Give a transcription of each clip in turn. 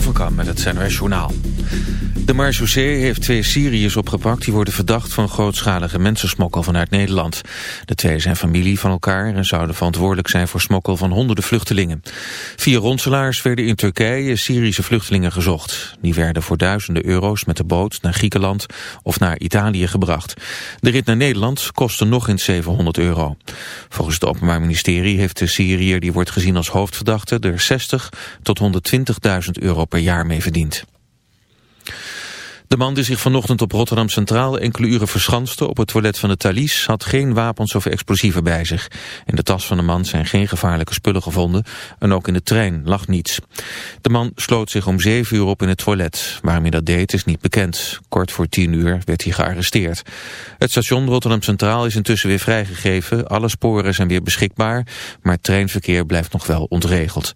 Van Kam met het NRS Journaal. De marechaussee heeft twee Syriërs opgepakt... die worden verdacht van grootschalige mensensmokkel vanuit Nederland. De twee zijn familie van elkaar en zouden verantwoordelijk zijn... voor smokkel van honderden vluchtelingen. Vier ronselaars werden in Turkije Syrische vluchtelingen gezocht. Die werden voor duizenden euro's met de boot naar Griekenland... of naar Italië gebracht. De rit naar Nederland kostte nog eens 700 euro. Volgens het Openbaar Ministerie heeft de Syriër... die wordt gezien als hoofdverdachte... er 60 tot 120.000 euro per jaar mee verdiend. De man die zich vanochtend op Rotterdam Centraal enkele uren verschanste op het toilet van de Thalys had geen wapens of explosieven bij zich. In de tas van de man zijn geen gevaarlijke spullen gevonden en ook in de trein lag niets. De man sloot zich om zeven uur op in het toilet. Waarom hij dat deed is niet bekend. Kort voor tien uur werd hij gearresteerd. Het station Rotterdam Centraal is intussen weer vrijgegeven. Alle sporen zijn weer beschikbaar, maar treinverkeer blijft nog wel ontregeld.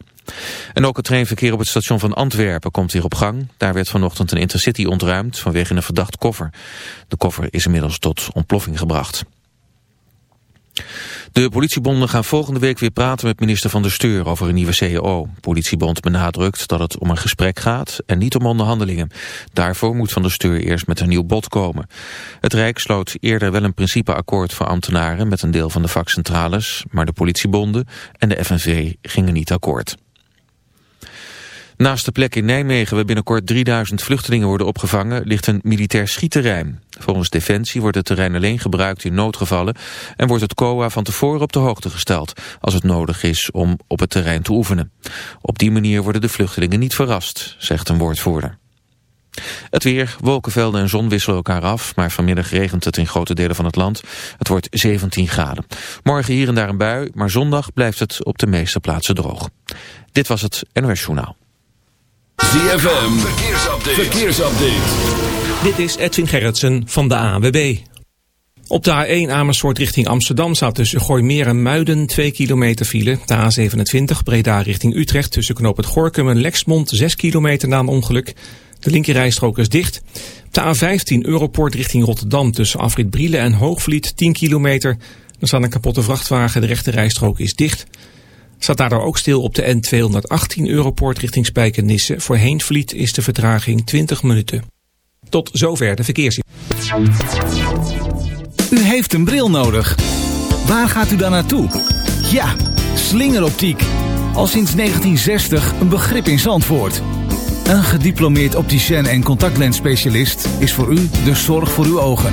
En ook het treinverkeer op het station van Antwerpen komt weer op gang. Daar werd vanochtend een intercity ontruimd vanwege een verdacht koffer. De koffer is inmiddels tot ontploffing gebracht. De politiebonden gaan volgende week weer praten met minister Van der Steur over een nieuwe CAO. Politiebond benadrukt dat het om een gesprek gaat en niet om onderhandelingen. Daarvoor moet Van der Steur eerst met een nieuw bod komen. Het Rijk sloot eerder wel een principeakkoord voor ambtenaren met een deel van de vakcentrales, maar de politiebonden en de FNV gingen niet akkoord. Naast de plek in Nijmegen waar binnenkort 3000 vluchtelingen worden opgevangen ligt een militair schietterrein. Volgens Defensie wordt het terrein alleen gebruikt in noodgevallen en wordt het COA van tevoren op de hoogte gesteld als het nodig is om op het terrein te oefenen. Op die manier worden de vluchtelingen niet verrast, zegt een woordvoerder. Het weer, wolkenvelden en zon wisselen elkaar af, maar vanmiddag regent het in grote delen van het land. Het wordt 17 graden. Morgen hier en daar een bui, maar zondag blijft het op de meeste plaatsen droog. Dit was het NOS Journaal. ZFM, verkeersupdate. verkeersupdate. Dit is Edwin Gerritsen van de AWB. Op de A1 Amersfoort richting Amsterdam staat tussen Gooimeer en Muiden 2 kilometer file. De A27 Breda richting Utrecht tussen Knoop het Gorkum en Lexmond 6 kilometer na een ongeluk. De linkerrijstrook is dicht. De A15 Europort richting Rotterdam tussen Afrit Brielen en Hoogvliet 10 kilometer. Er staat een kapotte vrachtwagen, de rechterrijstrook is dicht. Staat daardoor ook stil op de N218 Europoort richting Spijkenisse. Voor Heenvliet is de vertraging 20 minuten. Tot zover de verkeers. U heeft een bril nodig. Waar gaat u dan naartoe? Ja, slingeroptiek. Al sinds 1960 een begrip in Zandvoort. Een gediplomeerd opticien en contactlensspecialist is voor u de zorg voor uw ogen.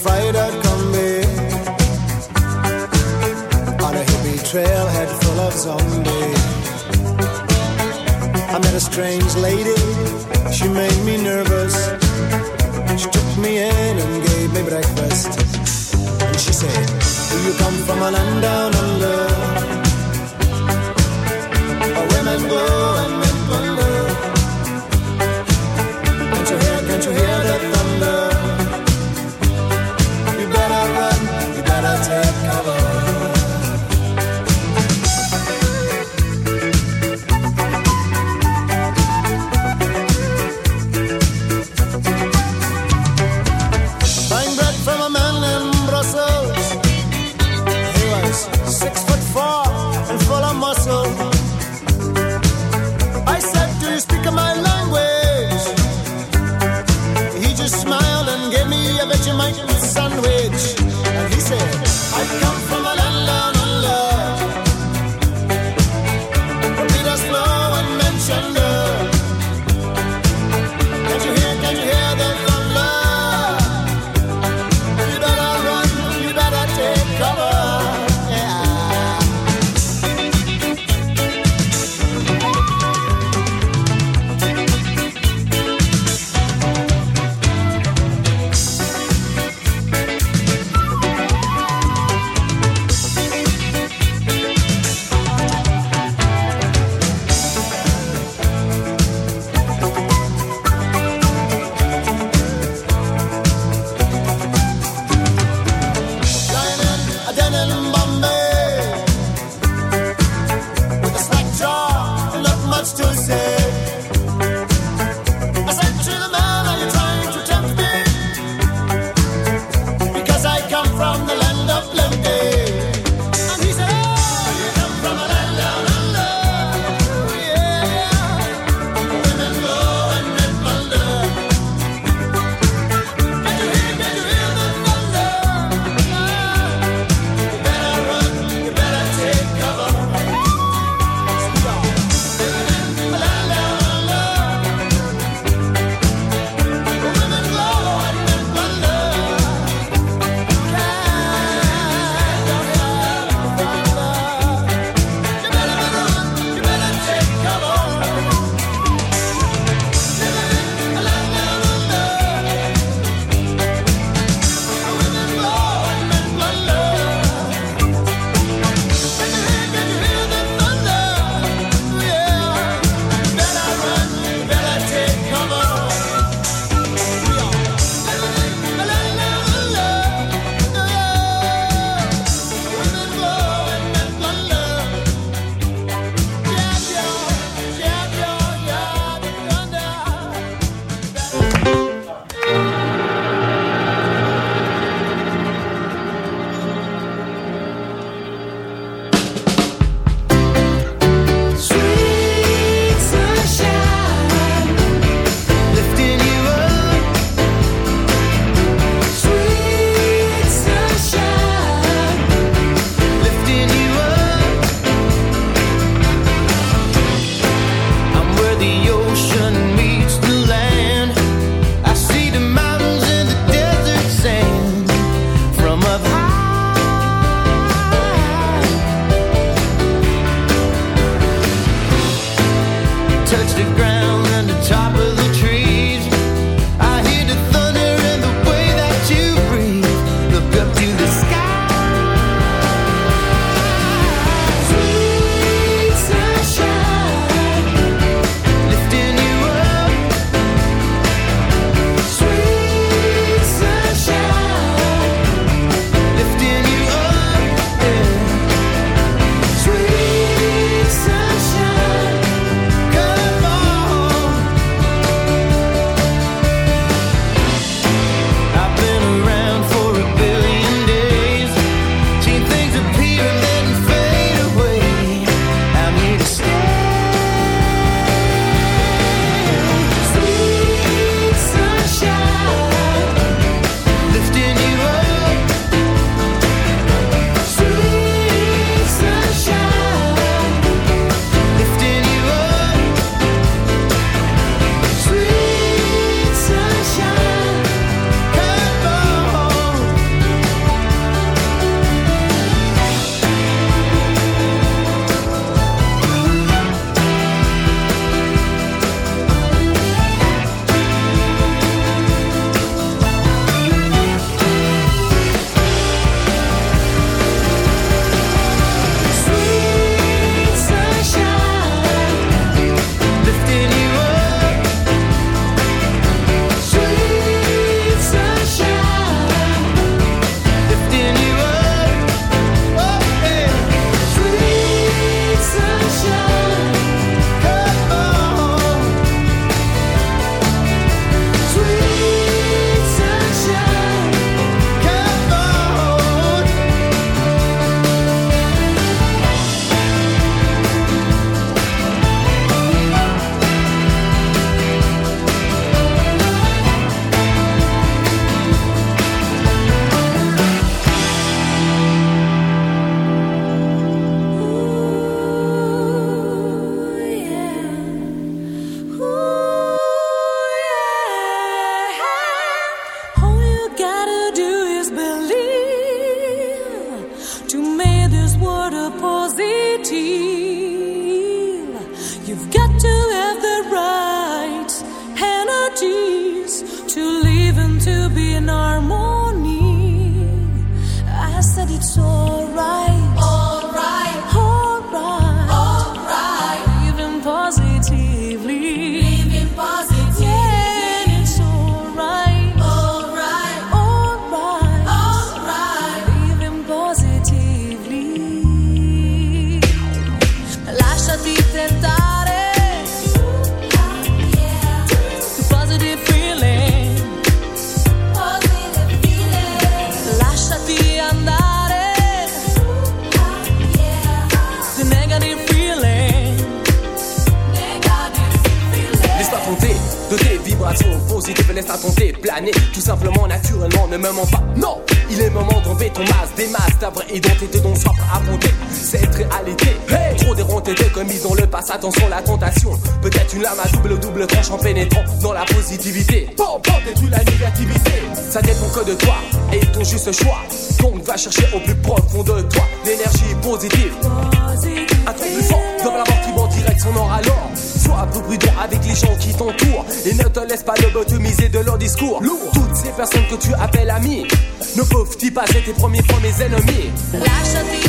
A freighter combi On a hippie trailhead full of zombies. I met a strange lady, she made me nervous. She took me in and gave me breakfast. And she said, do you come from a land down under attention la tentation. Peut-être une lame à double double tranche en pénétrant dans la positivité. Bon, bon, détruis la négativité. Ça dépend que de toi et ton juste choix. Donc va chercher au plus profond de toi l'énergie positive. Un truc plus fort, dans la mort qui vont direct son or alors. Sois un peu prudent avec les gens qui t'entourent et ne te laisse pas lobotomiser de leur discours. Toutes ces personnes que tu appelles amis ne peuvent-ils pas être tes premiers fois mes ennemis? Lasciati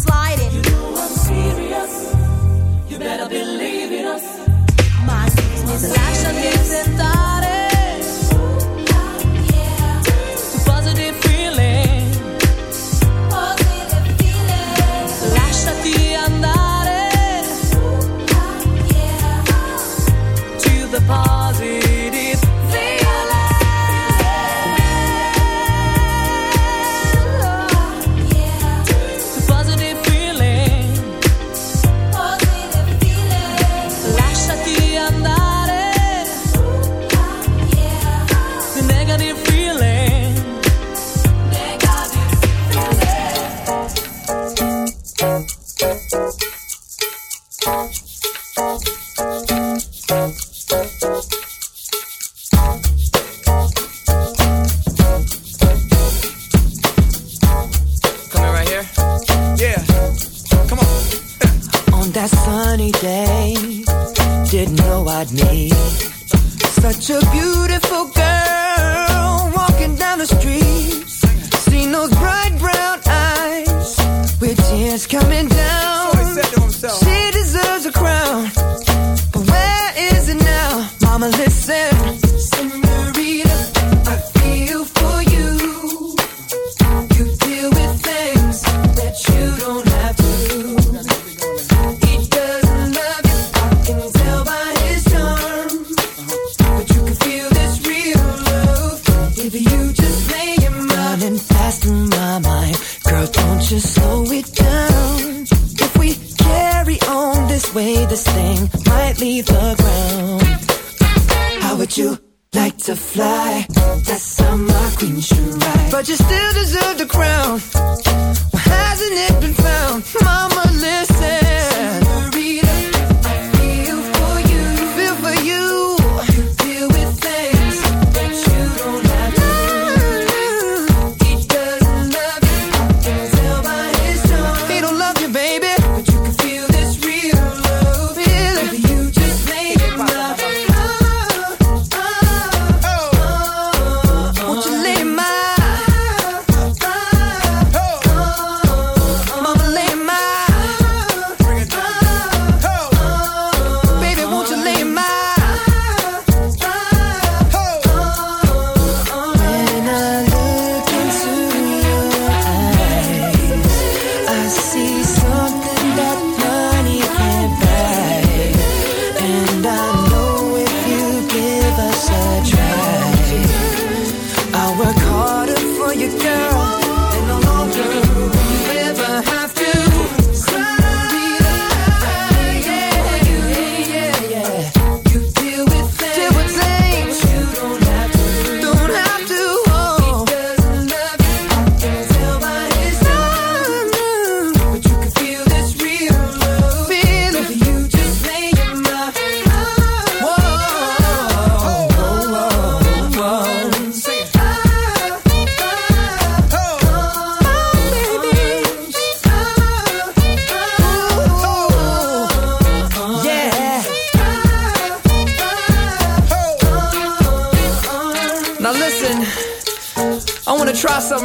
Lasciati tentare. Positive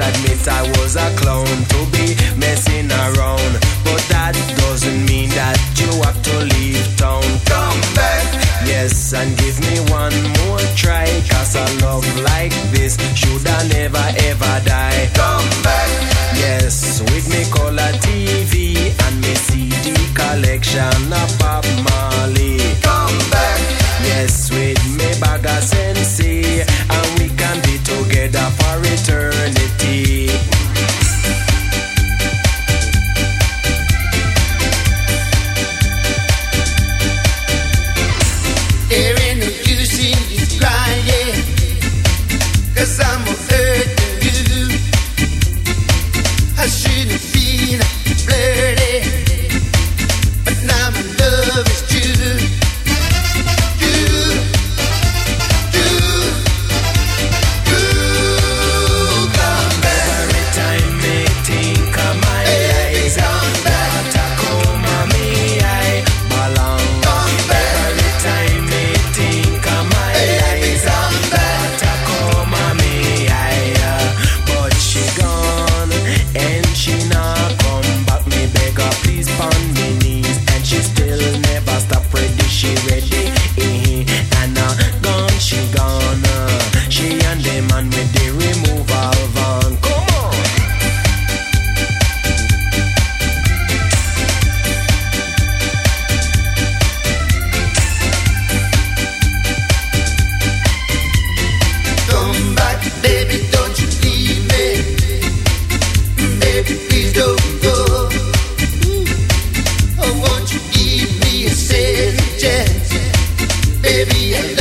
admit I was baby.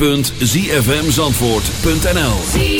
www.zfmzandvoort.nl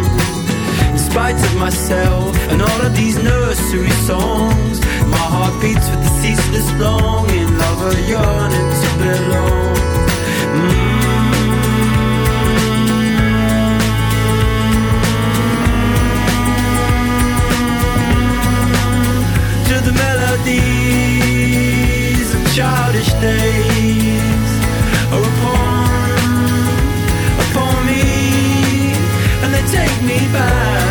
spite of myself and all of these nursery songs. My heart beats with the ceaseless longing a yearning to belong. Mm. To the melodies of childish days upon, upon me and they take me back,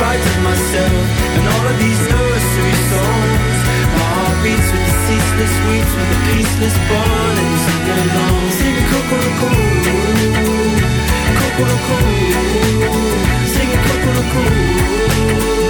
Of myself and all of these nursery songs, my heart beats with the ceaseless weeps with the peaceless burning to belong. Sing Kokoroko, Kokoroko, sing Kokoroko.